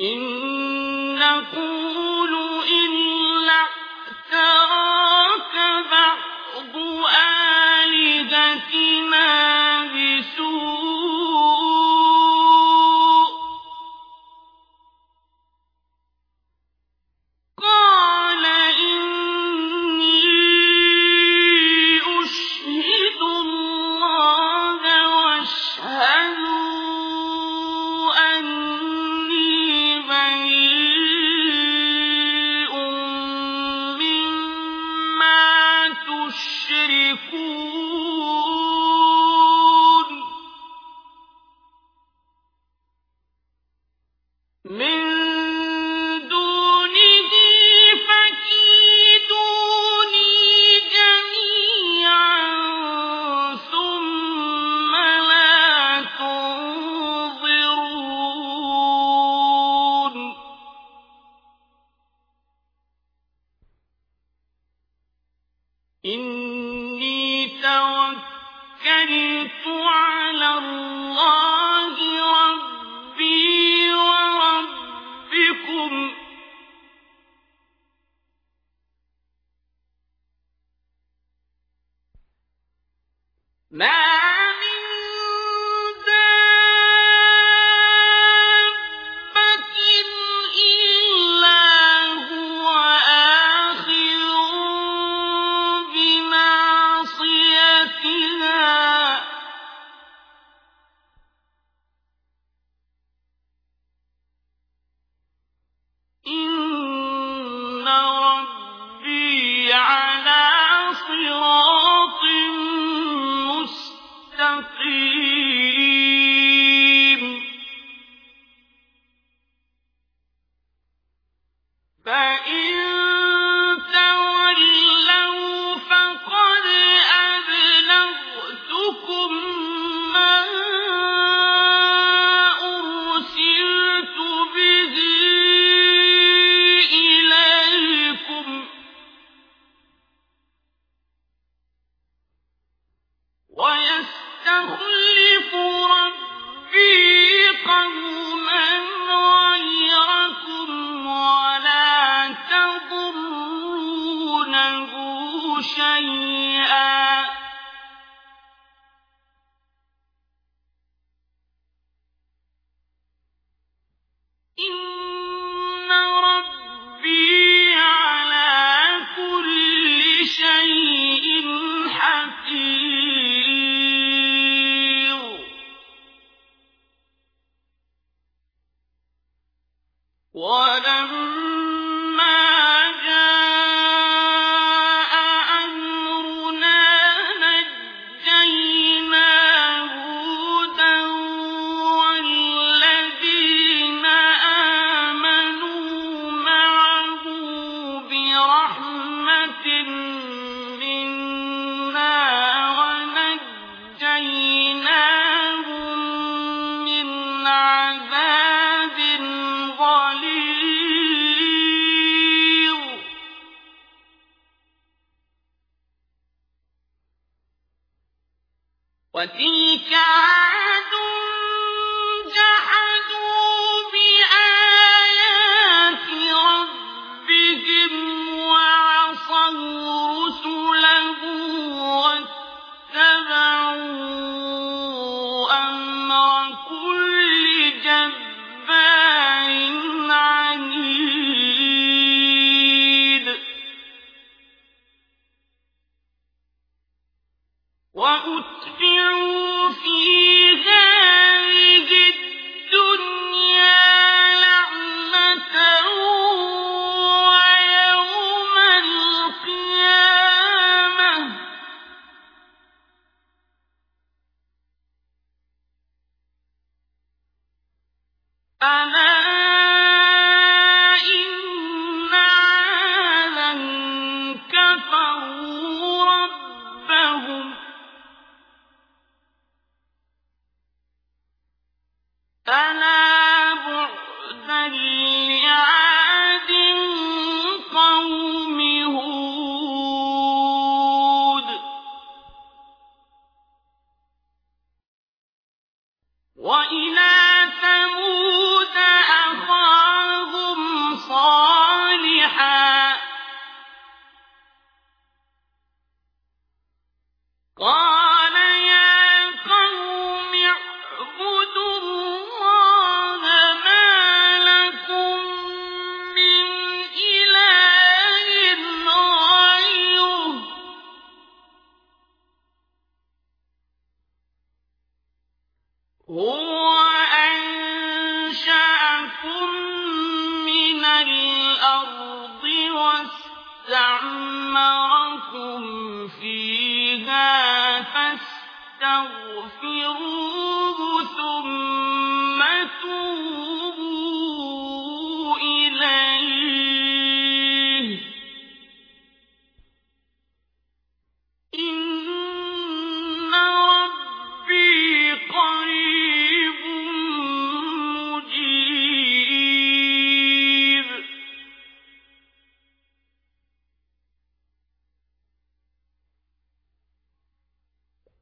إن نقول إلا اعتراك بعض آلهتنا يملكون توكلت على الله ربي وربكم. ما شيئا وتلك فاتبعوا فيه